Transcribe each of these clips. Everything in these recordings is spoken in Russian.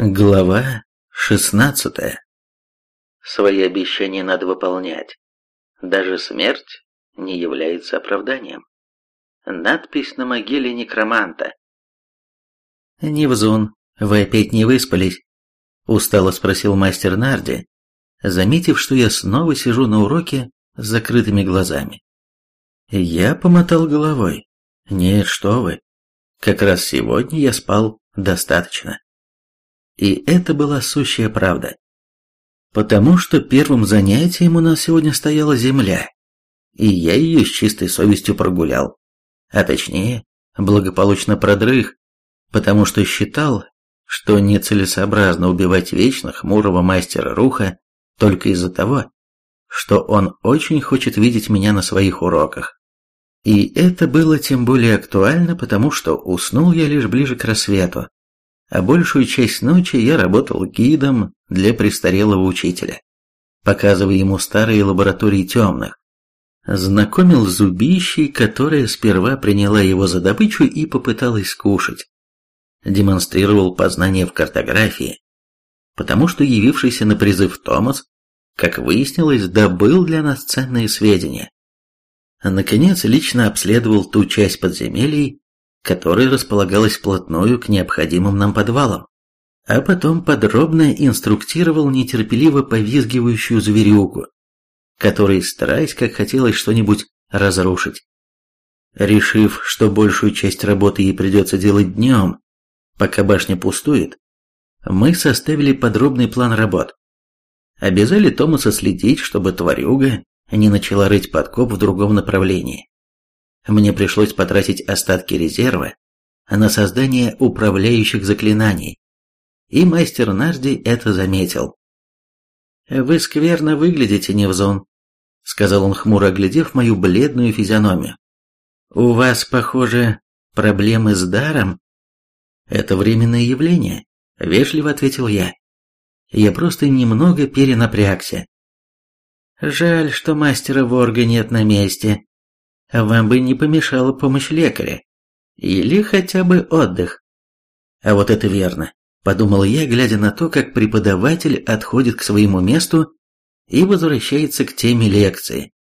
Глава шестнадцатая. Свои обещания надо выполнять. Даже смерть не является оправданием. Надпись на могиле некроманта. «Невзун, вы опять не выспались?» Устало спросил мастер Нарди, заметив, что я снова сижу на уроке с закрытыми глазами. Я помотал головой. «Нет, что вы. Как раз сегодня я спал достаточно». И это была сущая правда. Потому что первым занятием у нас сегодня стояла земля, и я ее с чистой совестью прогулял. А точнее, благополучно продрых, потому что считал, что нецелесообразно убивать вечно хмурого мастера Руха только из-за того, что он очень хочет видеть меня на своих уроках. И это было тем более актуально, потому что уснул я лишь ближе к рассвету, а большую часть ночи я работал гидом для престарелого учителя, показывая ему старые лаборатории темных. Знакомил с зубищей, которая сперва приняла его за добычу и попыталась скушать. Демонстрировал познание в картографии, потому что явившийся на призыв Томас, как выяснилось, добыл для нас ценные сведения. Наконец, лично обследовал ту часть подземелий, которая располагалась вплотную к необходимым нам подвалам, а потом подробно инструктировал нетерпеливо повизгивающую зверюгу, которой, стараясь как хотелось что-нибудь разрушить. Решив, что большую часть работы ей придется делать днем, пока башня пустует, мы составили подробный план работ. Обязали Томаса следить, чтобы тварюга не начала рыть подкоп в другом направлении. Мне пришлось потратить остатки резерва на создание управляющих заклинаний. И мастер Нарди это заметил. «Вы скверно выглядите, Невзон», — сказал он хмуро, оглядев мою бледную физиономию. «У вас, похоже, проблемы с даром?» «Это временное явление», — вежливо ответил я. «Я просто немного перенапрягся». «Жаль, что мастера Ворга нет на месте», вам бы не помешала помощь лекаря. Или хотя бы отдых. А вот это верно, подумал я, глядя на то, как преподаватель отходит к своему месту и возвращается к теме лекции.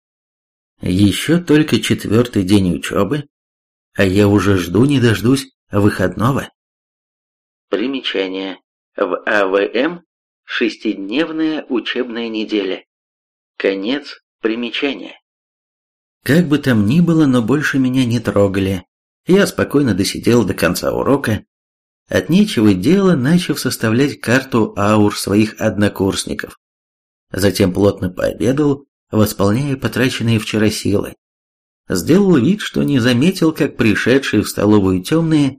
Еще только четвертый день учебы, а я уже жду не дождусь выходного. Примечание. В АВМ шестидневная учебная неделя. Конец примечания. Как бы там ни было, но больше меня не трогали. Я спокойно досидел до конца урока, от нечего дела начав составлять карту аур своих однокурсников. Затем плотно пообедал, восполняя потраченные вчера силы. Сделал вид, что не заметил, как пришедшие в столовую темные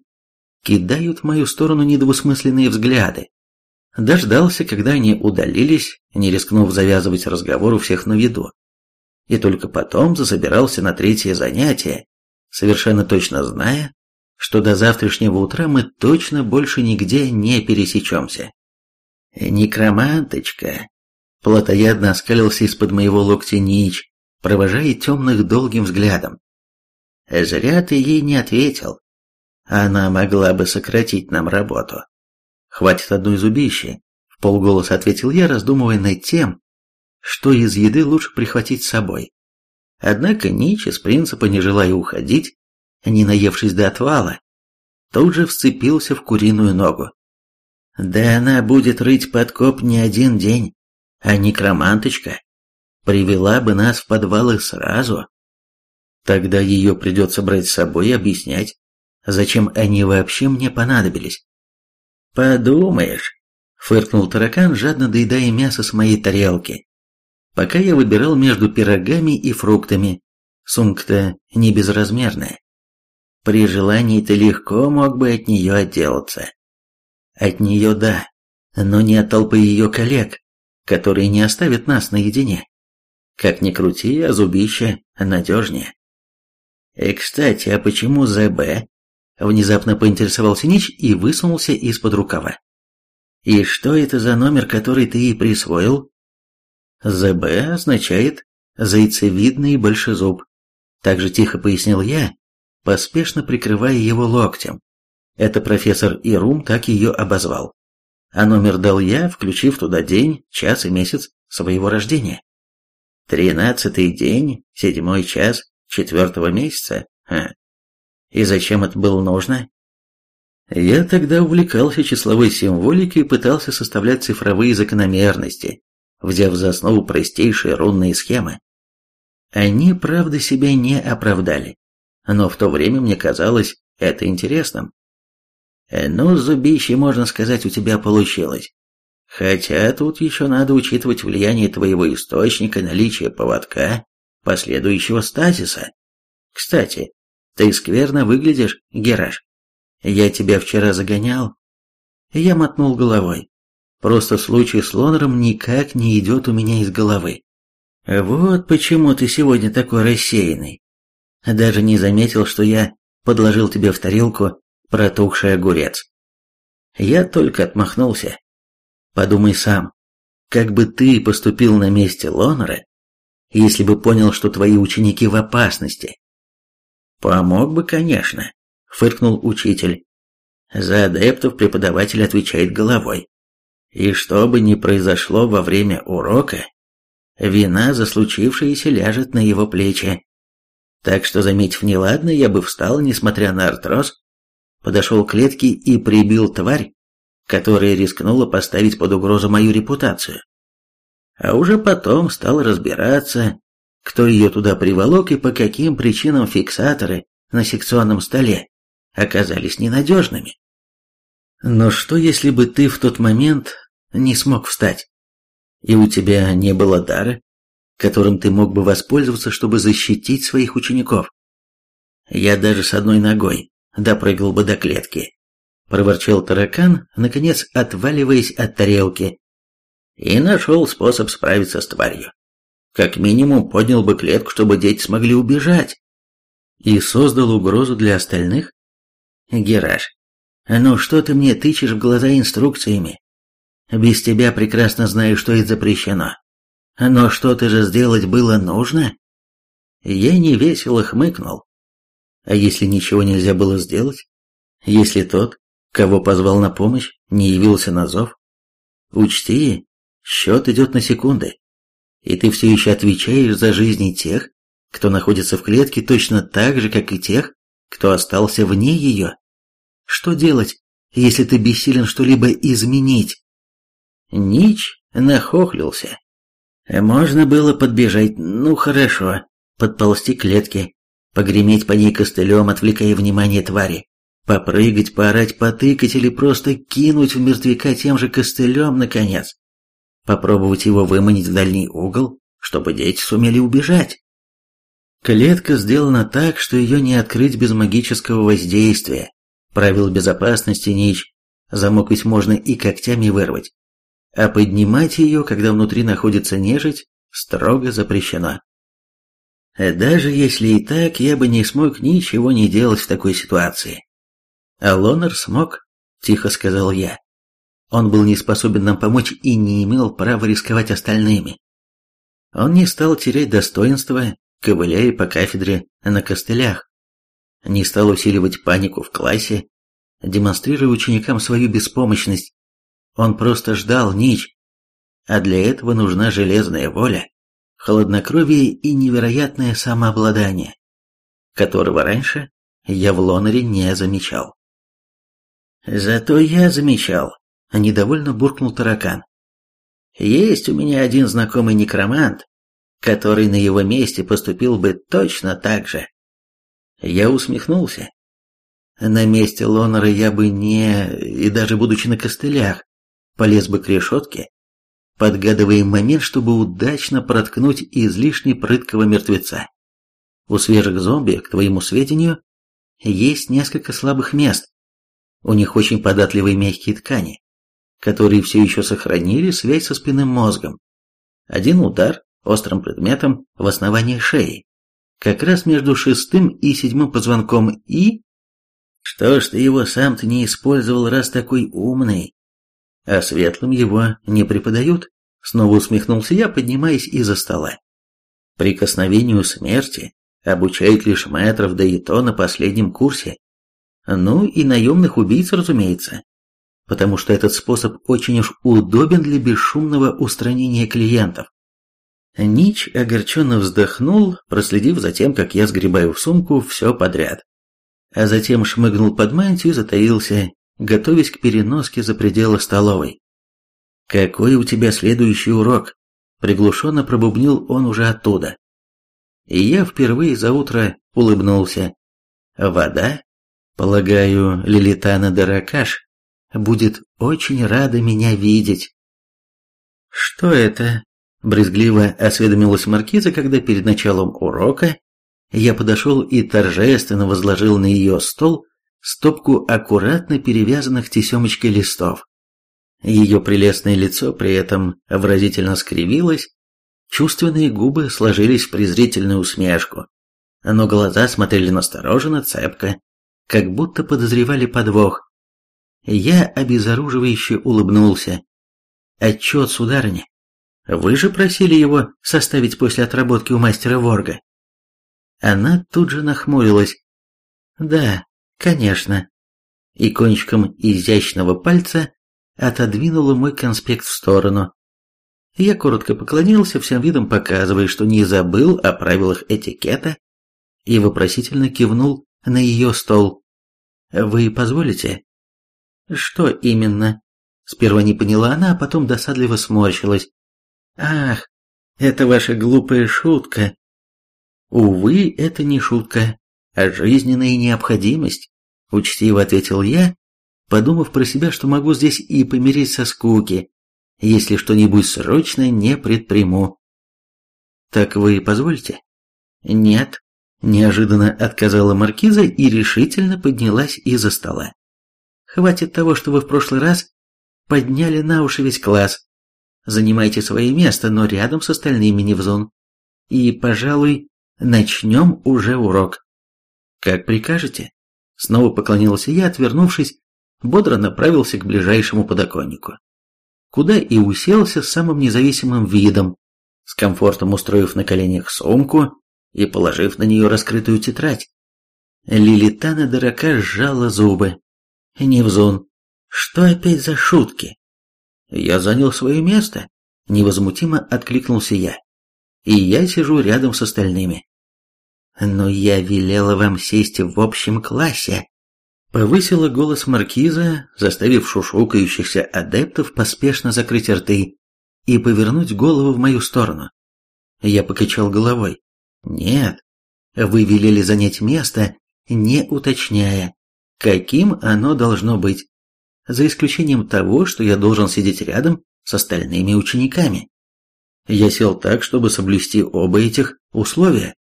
кидают в мою сторону недвусмысленные взгляды. Дождался, когда они удалились, не рискнув завязывать разговор у всех на виду и только потом засобирался на третье занятие, совершенно точно зная, что до завтрашнего утра мы точно больше нигде не пересечемся. «Некроманточка!» Платоядно оскалился из-под моего локтя Нич, провожая темных долгим взглядом. «Зря ты ей не ответил. Она могла бы сократить нам работу. Хватит одной зубищи», — в полголоса ответил я, раздумывая над тем, что из еды лучше прихватить с собой. Однако Нич из принципа не желая уходить, не наевшись до отвала, тут же вцепился в куриную ногу. Да она будет рыть подкоп не один день, а некроманточка привела бы нас в подвалы сразу. Тогда ее придется брать с собой и объяснять, зачем они вообще мне понадобились. «Подумаешь», — фыркнул таракан, жадно доедая мясо с моей тарелки пока я выбирал между пирогами и фруктами. Сумка-то не безразмерная. При желании ты легко мог бы от нее отделаться. От нее да, но не от толпы ее коллег, которые не оставят нас наедине. Как ни крути, а зубище надежнее. И, кстати, а почему ЗБ? Внезапно поинтересовался Нич и высунулся из-под рукава. И что это за номер, который ты ей присвоил? ЗБ означает «зайцевидный большезуб», также тихо пояснил я, поспешно прикрывая его локтем. Это профессор Ирум так ее обозвал. а номер дал я, включив туда день, час и месяц своего рождения. Тринадцатый день, седьмой час, четвертого месяца. Ха. И зачем это было нужно? Я тогда увлекался числовой символикой и пытался составлять цифровые закономерности, взяв за основу простейшие рунные схемы. Они, правда, себя не оправдали, но в то время мне казалось это интересным. Ну, зубище, можно сказать, у тебя получилось. Хотя тут еще надо учитывать влияние твоего источника, наличие поводка, последующего стазиса. Кстати, ты скверно выглядишь, Гераш. Я тебя вчера загонял. Я мотнул головой. Просто случай с Лонером никак не идет у меня из головы. Вот почему ты сегодня такой рассеянный. Даже не заметил, что я подложил тебе в тарелку протухший огурец. Я только отмахнулся. Подумай сам, как бы ты поступил на месте Лонера, если бы понял, что твои ученики в опасности? Помог бы, конечно, фыркнул учитель. За адептов преподаватель отвечает головой. И что бы ни произошло во время урока, вина за случившееся ляжет на его плечи. Так что, заметив неладное, я бы встал, несмотря на артроз, подошел к клетке и прибил тварь, которая рискнула поставить под угрозу мою репутацию. А уже потом стал разбираться, кто ее туда приволок и по каким причинам фиксаторы на секционном столе оказались ненадежными. Но что, если бы ты в тот момент не смог встать, и у тебя не было дара, которым ты мог бы воспользоваться, чтобы защитить своих учеников? Я даже с одной ногой допрыгал бы до клетки, проворчал таракан, наконец отваливаясь от тарелки, и нашел способ справиться с тварью. Как минимум поднял бы клетку, чтобы дети смогли убежать. И создал угрозу для остальных? Гераш, ну что ты мне тычешь в глаза инструкциями? Без тебя прекрасно знаю, что это запрещено. Но что-то же сделать было нужно? Я невесело хмыкнул. А если ничего нельзя было сделать? Если тот, кого позвал на помощь, не явился на зов? Учти, счет идет на секунды. И ты все еще отвечаешь за жизни тех, кто находится в клетке точно так же, как и тех, кто остался вне ее. Что делать, если ты бессилен что-либо изменить? Нич нахохлился. Можно было подбежать, ну хорошо, подползти к клетке, погреметь по ней костылем, отвлекая внимание твари, попрыгать, поорать, потыкать или просто кинуть в мертвяка тем же костылем, наконец. Попробовать его выманить в дальний угол, чтобы дети сумели убежать. Клетка сделана так, что ее не открыть без магического воздействия. Правил безопасности Нич. Замок ведь можно и когтями вырвать. А поднимать ее, когда внутри находится нежить, строго запрещено. Даже если и так, я бы не смог ничего не делать в такой ситуации. А Лонер смог, тихо сказал я. Он был не способен нам помочь и не имел права рисковать остальными. Он не стал терять достоинства ковыляя по кафедре на костылях. Не стал усиливать панику в классе, демонстрируя ученикам свою беспомощность. Он просто ждал нич. А для этого нужна железная воля, холоднокровие и невероятное самообладание, которого раньше я в Лонере не замечал. Зато я замечал, недовольно буркнул таракан. Есть у меня один знакомый некромант, который на его месте поступил бы точно так же. Я усмехнулся. На месте Лонера я бы не, и даже будучи на костылях, полез бы к решетке, подгадывая момент, чтобы удачно проткнуть излишне прыткого мертвеца. У свежих зомби, к твоему сведению, есть несколько слабых мест. У них очень податливые мягкие ткани, которые все еще сохранили связь со спинным мозгом. Один удар, острым предметом в основании шеи, как раз между шестым и седьмым позвонком и... Что ж ты его сам-то не использовал, раз такой умный? А светлым его не преподают? Снова усмехнулся я, поднимаясь из-за стола. Прикосновению смерти обучают лишь мэтров, да и то на последнем курсе. Ну и наемных убийц, разумеется. потому что этот способ очень уж удобен для бесшумного устранения клиентов. Нич огорченно вздохнул, проследив за тем, как я сгребаю в сумку все подряд. А затем шмыгнул под мантию и затаился, готовясь к переноске за пределы столовой. «Какой у тебя следующий урок?» Приглушенно пробубнил он уже оттуда. И я впервые за утро улыбнулся. «Вода? Полагаю, Лилитана Даракаш будет очень рада меня видеть». «Что это?» – брезгливо осведомилась Маркиза, когда перед началом урока я подошел и торжественно возложил на ее стол стопку аккуратно перевязанных тесемочкой листов. Ее прелестное лицо при этом выразительно скривилось, чувственные губы сложились в презрительную усмешку, но глаза смотрели настороженно, цепко, как будто подозревали подвох. Я обезоруживающе улыбнулся. «Отчет, сударыня. Вы же просили его составить после отработки у мастера Ворга». Она тут же нахмурилась. «Да, конечно». И кончиком изящного пальца отодвинула мой конспект в сторону. Я коротко поклонился, всем видом показывая, что не забыл о правилах этикета, и вопросительно кивнул на ее стол. «Вы позволите?» «Что именно?» Сперва не поняла она, а потом досадливо сморщилась. «Ах, это ваша глупая шутка!» «Увы, это не шутка, жизненная необходимость», — учтиво ответил я, подумав про себя, что могу здесь и помереть со скуки, если что-нибудь срочно не предприму. «Так вы позволите?» «Нет», – неожиданно отказала маркиза и решительно поднялась из-за стола. «Хватит того, что вы в прошлый раз подняли на уши весь класс. Занимайте свое место, но рядом с остальными не в зон. И, пожалуй, начнем уже урок». «Как прикажете?» Снова поклонился я, отвернувшись бодро направился к ближайшему подоконнику, куда и уселся с самым независимым видом, с комфортом устроив на коленях сумку и положив на нее раскрытую тетрадь. Лилитана дурака сжала зубы. «Невзун, что опять за шутки?» «Я занял свое место», — невозмутимо откликнулся я. «И я сижу рядом с остальными». «Но я велела вам сесть в общем классе», Повысила голос маркиза, заставив шушукающихся адептов поспешно закрыть рты и повернуть голову в мою сторону. Я покачал головой. «Нет, вы велели занять место, не уточняя, каким оно должно быть, за исключением того, что я должен сидеть рядом с остальными учениками. Я сел так, чтобы соблюсти оба этих условия.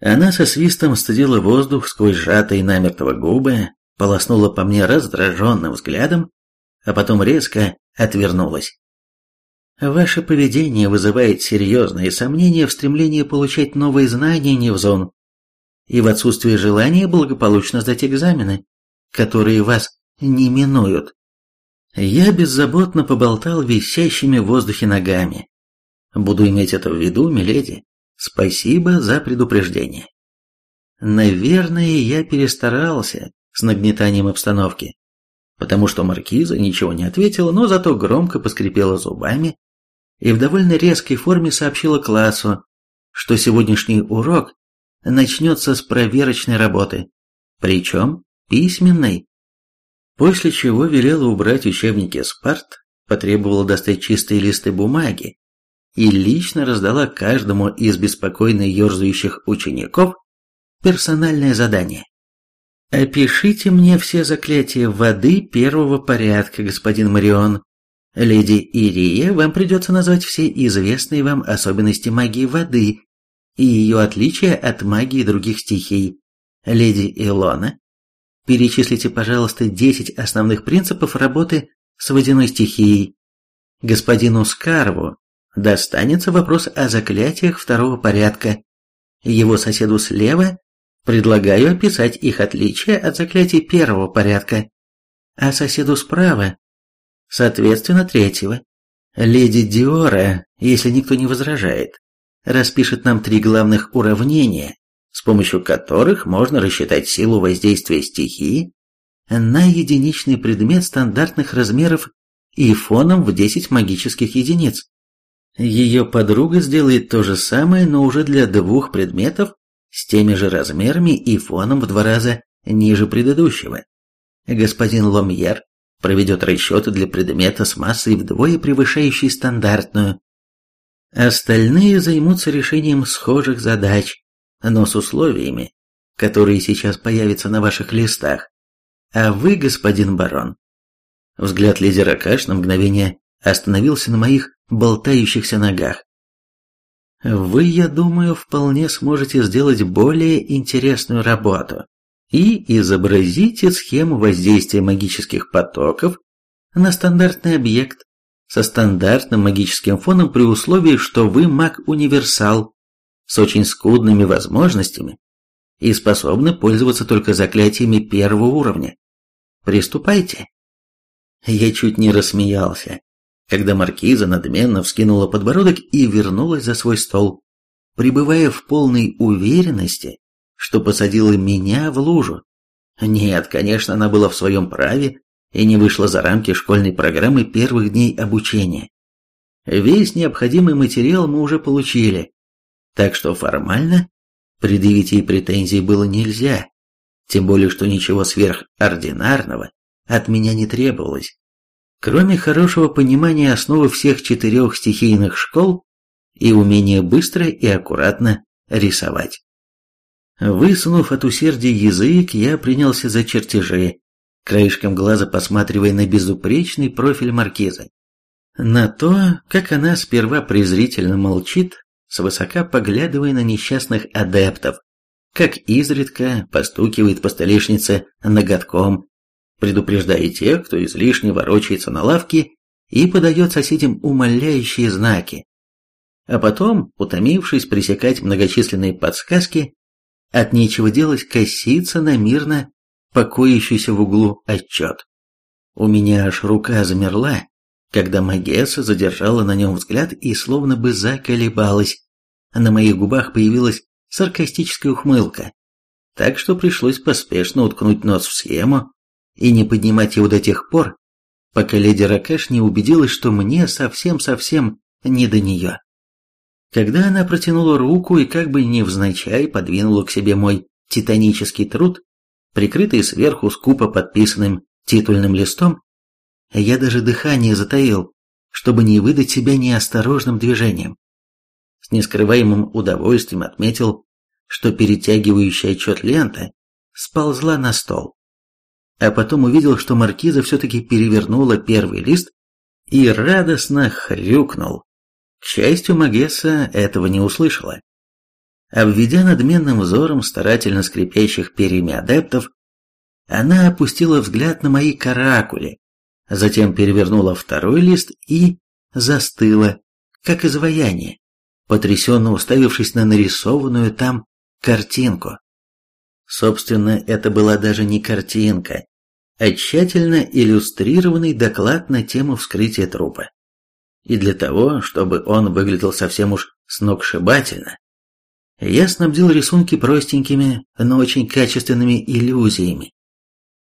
Она со свистом стыдила воздух сквозь сжатые намертво губы, полоснула по мне раздраженным взглядом, а потом резко отвернулась. Ваше поведение вызывает серьезные сомнения в стремлении получать новые знания Невзон и в отсутствии желания благополучно сдать экзамены, которые вас не минуют. Я беззаботно поболтал висящими в воздухе ногами. Буду иметь это в виду, миледи. Спасибо за предупреждение. Наверное, я перестарался, с нагнетанием обстановки, потому что маркиза ничего не ответила, но зато громко поскрипела зубами и в довольно резкой форме сообщила классу, что сегодняшний урок начнется с проверочной работы, причем письменной. После чего велела убрать учебники Спарт, потребовала достать чистые листы бумаги и лично раздала каждому из беспокойно ерзающих учеников персональное задание. «Опишите мне все заклятия воды первого порядка, господин Марион. Леди Ирия, вам придется назвать все известные вам особенности магии воды и ее отличия от магии других стихий. Леди Илона, перечислите, пожалуйста, 10 основных принципов работы с водяной стихией. Господину Скарву достанется вопрос о заклятиях второго порядка. Его соседу слева Предлагаю описать их отличия от заклятий первого порядка, а соседу справа, соответственно, третьего. Леди Диора, если никто не возражает, распишет нам три главных уравнения, с помощью которых можно рассчитать силу воздействия стихии на единичный предмет стандартных размеров и фоном в 10 магических единиц. Ее подруга сделает то же самое, но уже для двух предметов с теми же размерами и фоном в два раза ниже предыдущего. Господин Ломьер проведет расчеты для предмета с массой вдвое превышающей стандартную. Остальные займутся решением схожих задач, но с условиями, которые сейчас появятся на ваших листах. А вы, господин барон, взгляд лидера Каш на мгновение остановился на моих болтающихся ногах. Вы, я думаю, вполне сможете сделать более интересную работу и изобразите схему воздействия магических потоков на стандартный объект со стандартным магическим фоном при условии, что вы маг-универсал с очень скудными возможностями и способны пользоваться только заклятиями первого уровня. Приступайте. Я чуть не рассмеялся, когда маркиза надменно вскинула подбородок и вернулась за свой стол, пребывая в полной уверенности, что посадила меня в лужу. Нет, конечно, она была в своем праве и не вышла за рамки школьной программы первых дней обучения. Весь необходимый материал мы уже получили, так что формально предъявить ей претензий было нельзя, тем более что ничего сверхординарного от меня не требовалось. Кроме хорошего понимания основы всех четырех стихийных школ и умения быстро и аккуратно рисовать. Высунув от усердия язык, я принялся за чертежи, краешком глаза посматривая на безупречный профиль маркизы. На то, как она сперва презрительно молчит, свысока поглядывая на несчастных адептов, как изредка постукивает по столешнице ноготком, предупреждая тех, кто излишне ворочается на лавке и подает соседям умоляющие знаки. А потом, утомившись пресекать многочисленные подсказки, от нечего делать коситься на мирно покоящийся в углу отчет. У меня аж рука замерла, когда Магесса задержала на нем взгляд и словно бы заколебалась. На моих губах появилась саркастическая ухмылка, так что пришлось поспешно уткнуть нос в схему и не поднимать его до тех пор, пока леди Ракеш не убедилась, что мне совсем-совсем не до нее. Когда она протянула руку и как бы невзначай подвинула к себе мой титанический труд, прикрытый сверху скупо подписанным титульным листом, я даже дыхание затаил, чтобы не выдать себя неосторожным движением. С нескрываемым удовольствием отметил, что перетягивающая отчет лента сползла на стол. А потом увидел, что маркиза все-таки перевернула первый лист и радостно хрюкнул. К счастью, Магесса этого не услышала. Обведя надменным взором старательно скрипящих перьями адептов, она опустила взгляд на мои каракули, затем перевернула второй лист и застыла, как изваяние, потрясенно уставившись на нарисованную там картинку. Собственно, это была даже не картинка, а тщательно иллюстрированный доклад на тему вскрытия трупа. И для того, чтобы он выглядел совсем уж сногсшибательно, я снабдил рисунки простенькими, но очень качественными иллюзиями,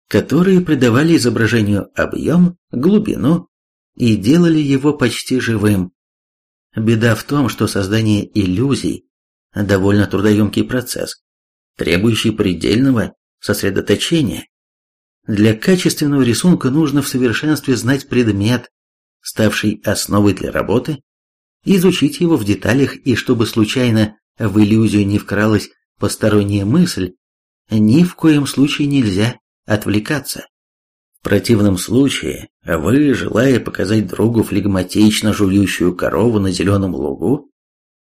которые придавали изображению объем, глубину и делали его почти живым. Беда в том, что создание иллюзий – довольно трудоемкий процесс, требующий предельного сосредоточения. Для качественного рисунка нужно в совершенстве знать предмет, ставший основой для работы, изучить его в деталях и чтобы случайно в иллюзию не вкралась посторонняя мысль, ни в коем случае нельзя отвлекаться. В противном случае вы, желая показать другу флегматично жующую корову на зеленом лугу,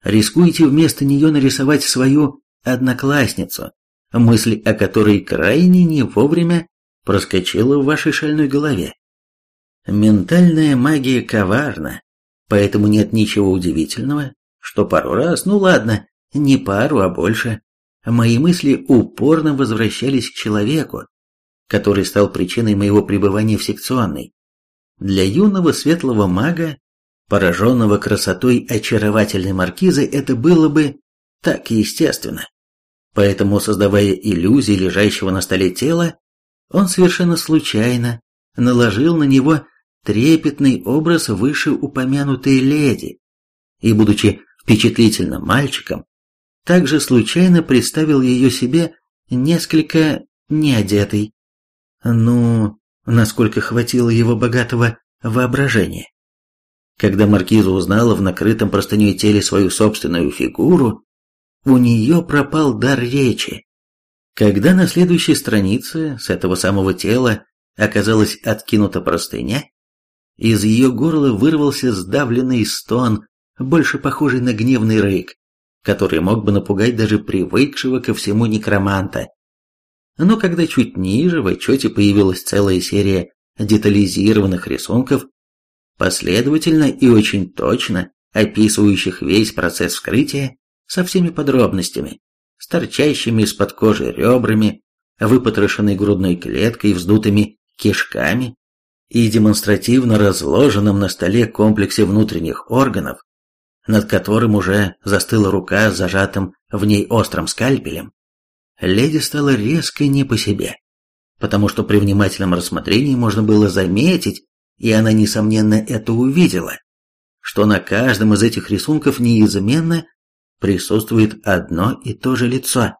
рискуете вместо нее нарисовать свою одноклассницу, мысль о которой крайне не вовремя проскочила в вашей шальной голове. Ментальная магия коварна, поэтому нет ничего удивительного, что пару раз, ну ладно, не пару, а больше, мои мысли упорно возвращались к человеку, который стал причиной моего пребывания в секционной. Для юного светлого мага, пораженного красотой очаровательной маркизы, это было бы так естественно. Поэтому, создавая иллюзии лежащего на столе тела, Он совершенно случайно наложил на него трепетный образ вышеупомянутой леди, и, будучи впечатлительным мальчиком, также случайно представил ее себе несколько неодетой. Ну, насколько хватило его богатого воображения. Когда маркиза узнала в накрытом простыней теле свою собственную фигуру, у нее пропал дар речи. Когда на следующей странице с этого самого тела оказалась откинута простыня, из ее горла вырвался сдавленный стон, больше похожий на гневный рык, который мог бы напугать даже привыкшего ко всему некроманта. Но когда чуть ниже в отчете появилась целая серия детализированных рисунков, последовательно и очень точно описывающих весь процесс вскрытия со всеми подробностями, с торчащими из-под кожи ребрами, выпотрошенной грудной клеткой, вздутыми кишками и демонстративно разложенном на столе комплексе внутренних органов, над которым уже застыла рука с зажатым в ней острым скальпелем, леди стала резко не по себе, потому что при внимательном рассмотрении можно было заметить, и она, несомненно, это увидела, что на каждом из этих рисунков неизменно присутствует одно и то же лицо.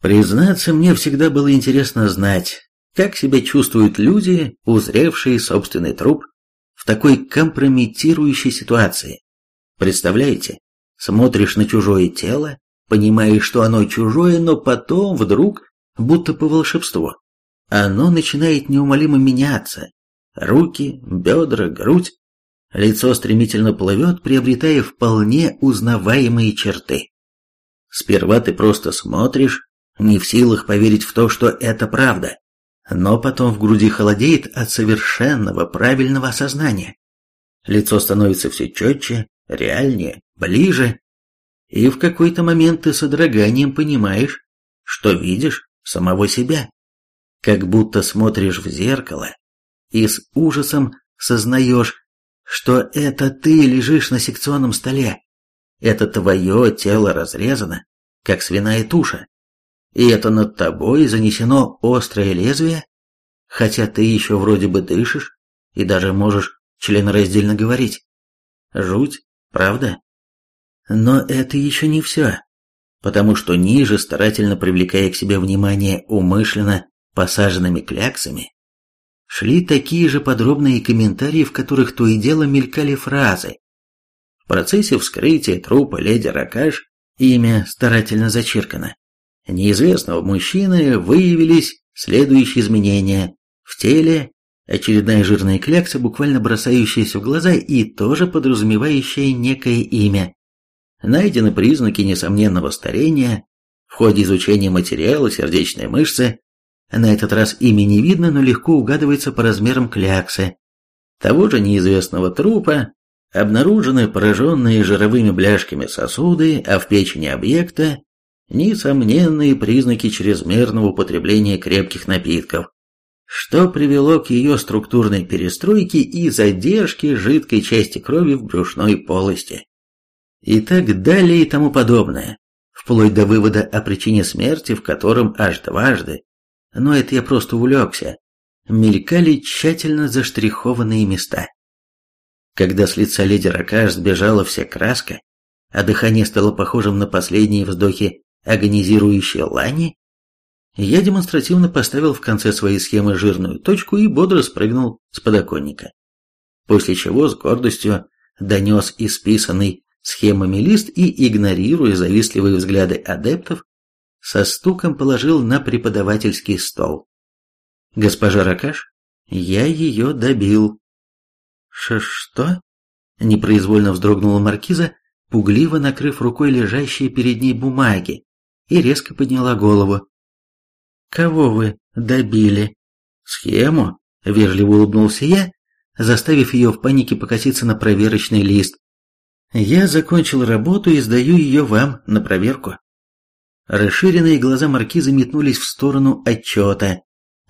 Признаться, мне всегда было интересно знать, как себя чувствуют люди, узревшие собственный труп в такой компрометирующей ситуации. Представляете, смотришь на чужое тело, понимаешь, что оно чужое, но потом вдруг, будто по волшебству, оно начинает неумолимо меняться. Руки, бедра, грудь. Лицо стремительно плывет, приобретая вполне узнаваемые черты. Сперва ты просто смотришь, не в силах поверить в то, что это правда. Но потом в груди холодеет от совершенного правильного осознания. Лицо становится все четче, реальнее, ближе, и в какой-то момент ты с содроганием понимаешь, что видишь самого себя, как будто смотришь в зеркало и с ужасом сознаешь, что это ты лежишь на секционном столе, это твое тело разрезано, как свиная туша, и это над тобой занесено острое лезвие, хотя ты еще вроде бы дышишь и даже можешь членораздельно говорить. Жуть, правда? Но это еще не все, потому что ниже, старательно привлекая к себе внимание умышленно посаженными кляксами, шли такие же подробные комментарии, в которых то и дело мелькали фразы. В процессе вскрытия трупа леди Ракаш имя старательно зачеркано. Неизвестного мужчины выявились следующие изменения в теле, очередная жирная клякса, буквально бросающаяся в глаза и тоже подразумевающая некое имя. Найдены признаки несомненного старения. В ходе изучения материала сердечной мышцы на этот раз имя не видно, но легко угадывается по размерам кляксы. Того же неизвестного трупа обнаружены пораженные жировыми бляшками сосуды, а в печени объекта несомненные признаки чрезмерного употребления крепких напитков, что привело к ее структурной перестройке и задержке жидкой части крови в брюшной полости и так далее и тому подобное, вплоть до вывода о причине смерти, в котором аж дважды, но это я просто увлекся, мелькали тщательно заштрихованные места. Когда с лица леди Ракаш сбежала вся краска, а дыхание стало похожим на последние вздохи агонизирующей лани, я демонстративно поставил в конце своей схемы жирную точку и бодро спрыгнул с подоконника. После чего с гордостью донес исписанный схемами лист и, игнорируя завистливые взгляды адептов, со стуком положил на преподавательский стол. «Госпожа Ракаш, я ее добил». «Ш что?» – непроизвольно вздрогнула маркиза, пугливо накрыв рукой лежащие перед ней бумаги, и резко подняла голову. «Кого вы добили?» «Схему?» – вежливо улыбнулся я, заставив ее в панике покоситься на проверочный лист, я закончил работу и сдаю ее вам на проверку. Расширенные глаза маркиза метнулись в сторону отчета,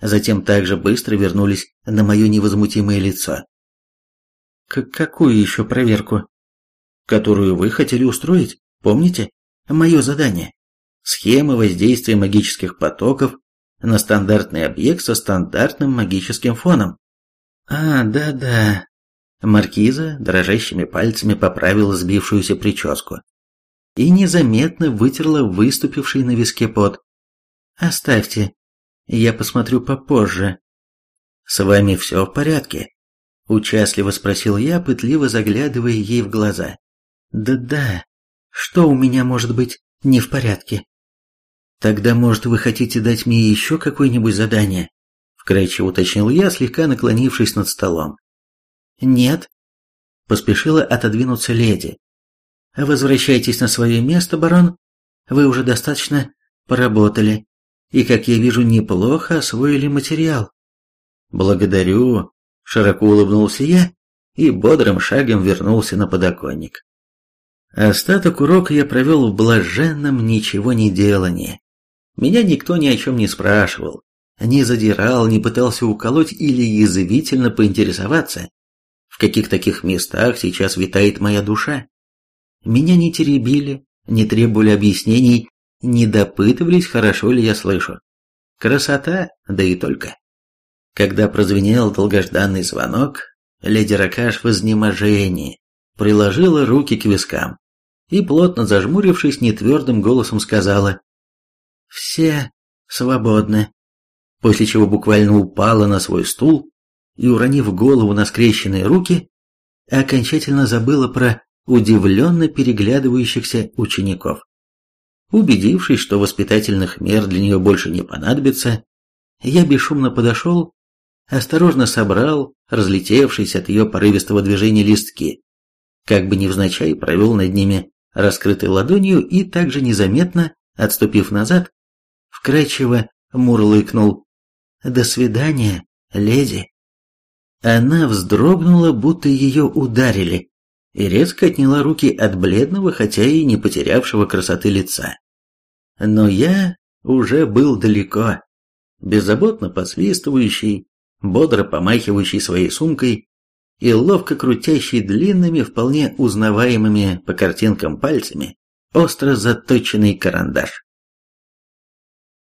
затем также быстро вернулись на мое невозмутимое лицо. К какую еще проверку? Которую вы хотели устроить, помните? Мое задание. Схема воздействия магических потоков на стандартный объект со стандартным магическим фоном. А, да-да. Маркиза дрожащими пальцами поправила сбившуюся прическу и незаметно вытерла выступивший на виске пот. «Оставьте, я посмотрю попозже». «С вами все в порядке?» Участливо спросил я, пытливо заглядывая ей в глаза. «Да-да, что у меня может быть не в порядке?» «Тогда, может, вы хотите дать мне еще какое-нибудь задание?» Вкратчиво уточнил я, слегка наклонившись над столом. «Нет», — поспешила отодвинуться леди. «Возвращайтесь на свое место, барон. Вы уже достаточно поработали, и, как я вижу, неплохо освоили материал». «Благодарю», — широко улыбнулся я и бодрым шагом вернулся на подоконник. Остаток урока я провел в блаженном ничего не делании. Меня никто ни о чем не спрашивал, не задирал, не пытался уколоть или язвительно поинтересоваться, в каких таких местах сейчас витает моя душа. Меня не теребили, не требовали объяснений, не допытывались, хорошо ли я слышу. Красота, да и только. Когда прозвенел долгожданный звонок, леди Ракаш в изнеможении приложила руки к вискам и, плотно зажмурившись, нетвердым голосом сказала «Все свободны», после чего буквально упала на свой стул и, уронив голову на скрещенные руки, окончательно забыла про удивленно переглядывающихся учеников. Убедившись, что воспитательных мер для нее больше не понадобится, я бесшумно подошел, осторожно собрал разлетевшиеся от ее порывистого движения листки, как бы невзначай провел над ними раскрытой ладонью и также незаметно, отступив назад, вкрадчиво мурлыкнул «До свидания, леди». Она вздрогнула, будто ее ударили, и резко отняла руки от бледного, хотя и не потерявшего красоты лица. Но я уже был далеко, беззаботно посвистывающий, бодро помахивающий своей сумкой и ловко крутящий длинными, вполне узнаваемыми по картинкам пальцами, остро заточенный карандаш.